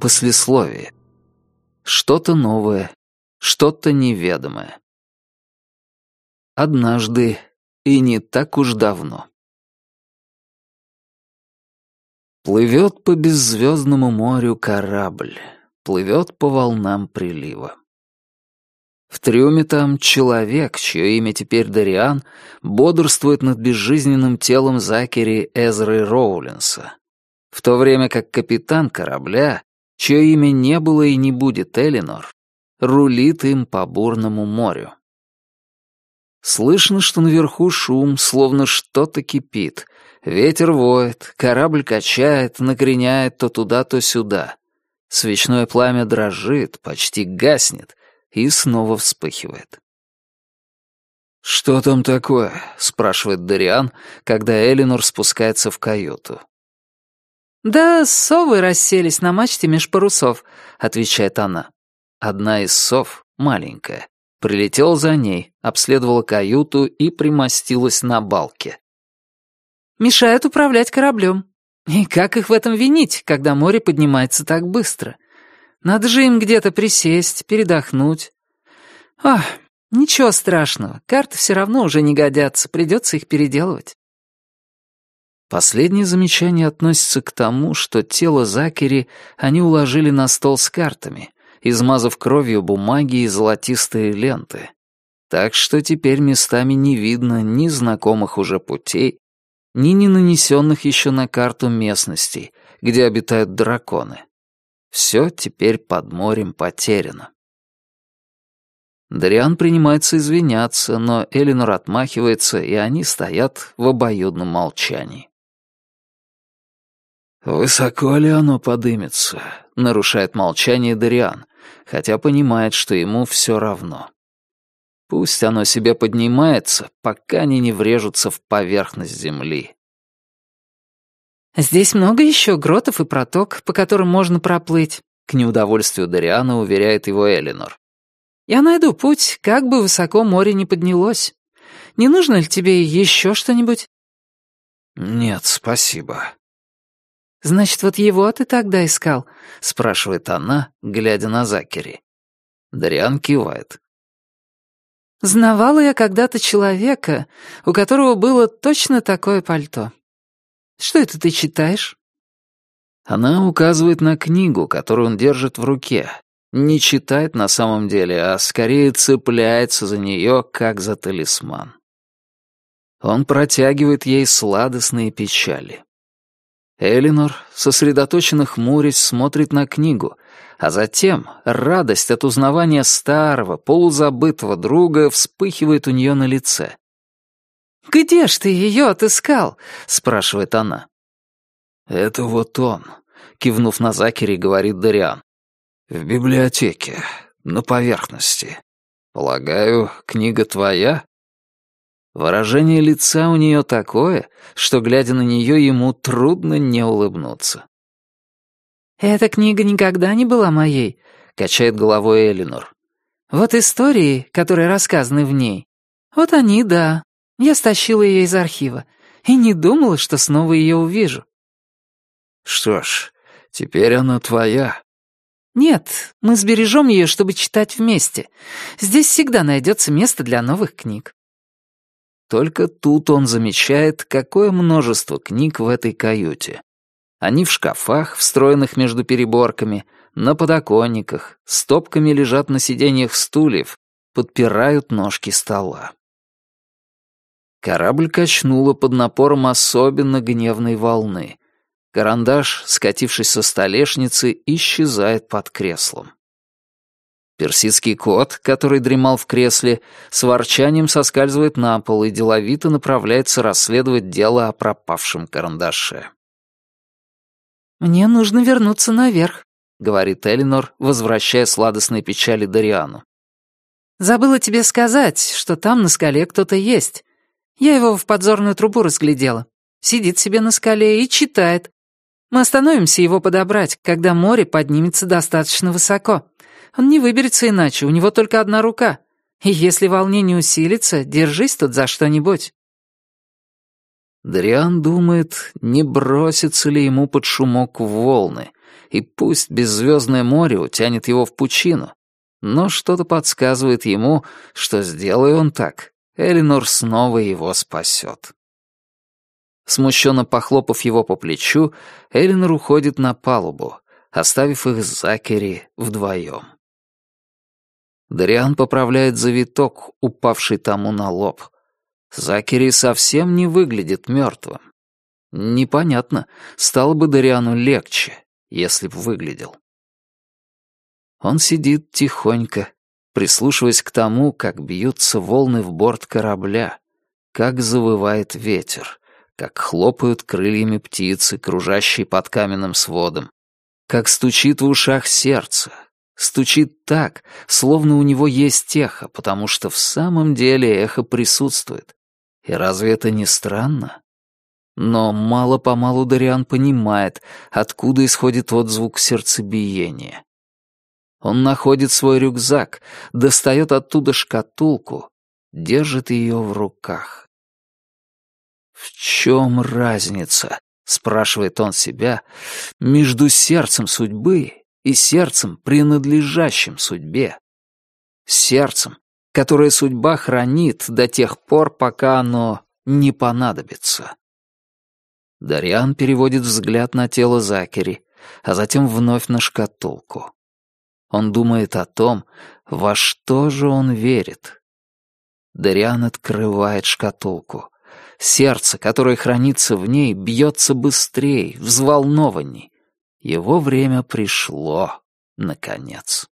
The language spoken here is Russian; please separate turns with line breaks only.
Послесловие. Что-то новое, что-то неведомое. Однажды и не так уж давно. Плывет по беззвездному морю корабль, плывет по волнам прилива. В трюме там человек, чье имя теперь Дариан, бодрствует над безжизненным телом Закери Эзры Роулинса, в то время как капитан корабля, чье имя не было и не будет Элинор, рулит им по бурному морю. Слышно, что наверху шум, словно что-то кипит. Ветер воет, корабль качает, накреняет то туда, то сюда. Свечное пламя дрожит, почти гаснет и снова вспыхивает. «Что там такое?» — спрашивает Дариан, когда Элинор спускается в каюту.
«Да совы расселись на мачте меж парусов», — отвечает она.
Одна из сов, маленькая, прилетела за ней, обследовала каюту и примостилась на балке.
«Мешают управлять кораблем. И как их в этом винить, когда море поднимается так быстро? Надо же им где-то присесть, передохнуть. Ах, ничего страшного, карты все равно уже не годятся, придется их переделывать».
Последнее замечание относится к тому, что тело Закери они уложили на стол с картами, измазав кровью бумаги и золотистые ленты. Так что теперь местами не видно ни знакомых уже путей, ни не нанесенных еще на карту местностей, где обитают драконы. Все теперь под морем потеряно. Дариан принимается извиняться, но Элинор отмахивается, и они стоят в обоюдном молчании. «Высоко ли оно подымется?» — нарушает молчание Дариан, хотя понимает, что ему все равно. Пусть оно себе поднимается, пока они не врежутся в поверхность земли.
«Здесь много еще гротов и проток, по которым можно проплыть», — к неудовольствию Дариана уверяет его Элинор. «Я найду путь, как бы высоко море не поднялось. Не нужно ли тебе еще что-нибудь?»
«Нет, спасибо»,
«Значит, вот его ты тогда искал?»
— спрашивает она, глядя на Закери. Дариан кивает.
«Знавала я когда-то человека, у которого было точно такое пальто. Что это ты читаешь?»
Она указывает на книгу, которую он держит в руке. Не читает на самом деле, а скорее цепляется за нее, как за талисман. Он протягивает ей сладостные печали. Элинор, сосредоточенно хмурясь, смотрит на книгу, а затем радость от узнавания старого, полузабытого друга вспыхивает у нее на лице.
«Где ж ты ее отыскал?» — спрашивает она.
«Это вот он», — кивнув на Закери, говорит Дариан. «В библиотеке, на поверхности. Полагаю, книга твоя?» Выражение лица у нее такое, что, глядя на нее, ему трудно не улыбнуться.
«Эта книга никогда не была моей», — качает головой Элинор. «Вот истории, которые рассказаны в ней, вот они, да. Я стащила ее из архива и не думала, что снова ее увижу».
«Что ж, теперь она твоя».
«Нет, мы сбережем ее, чтобы читать вместе. Здесь всегда найдется место для новых книг».
Только тут он замечает, какое множество книг в этой каюте. Они в шкафах, встроенных между переборками, на подоконниках, стопками лежат на сиденьях стульев, подпирают ножки стола. Корабль качнуло под напором особенно гневной волны. Карандаш, скатившись со столешницы, исчезает под креслом. Персидский кот, который дремал в кресле, с ворчанием соскальзывает на пол и деловито направляется расследовать дело о пропавшем карандаше.
«Мне нужно вернуться наверх», —
говорит Элинор, возвращая сладостные печали Дариану.
«Забыла тебе сказать, что там на скале кто-то есть. Я его в подзорную трубу разглядела. Сидит себе на скале и читает. Мы остановимся его подобрать, когда море поднимется достаточно высоко. Он не выберется иначе, у него только одна рука. И если волнение усилится, держись тут за что-нибудь».
Дриан думает, не бросится ли ему под шумок волны, и пусть беззвездное море утянет его в пучину. Но что-то подсказывает ему, что, сделая он так, Элинор снова его спасет. Смущенно похлопав его по плечу, Элинор уходит на палубу, оставив их с Закери вдвоем. Дариан поправляет завиток, упавший тому на лоб. Закери совсем не выглядит мертвым. Непонятно, стало бы Дариану легче, если б выглядел. Он сидит тихонько, прислушиваясь к тому, как бьются волны в борт корабля, как завывает ветер, как хлопают крыльями птицы, кружащие под каменным сводом, как стучит в ушах сердце, стучит так, словно у него есть эхо, потому что в самом деле эхо присутствует, и разве это не странно? Но мало-помалу Дариан понимает, откуда исходит отзвук сердцебиения. Он находит свой рюкзак, достает оттуда шкатулку, держит ее в руках. «В чем разница?» — спрашивает он себя, — «между сердцем судьбы и сердцем, принадлежащим судьбе? Сердцем, которое судьба хранит до тех пор, пока оно не понадобится. Дариан переводит взгляд на тело Закери, а затем вновь на шкатулку. Он думает о том, во что же он верит. Дариан открывает шкатулку. Сердце, которое хранится в ней, бьется быстрее, взволнованней. Его время пришло, наконец.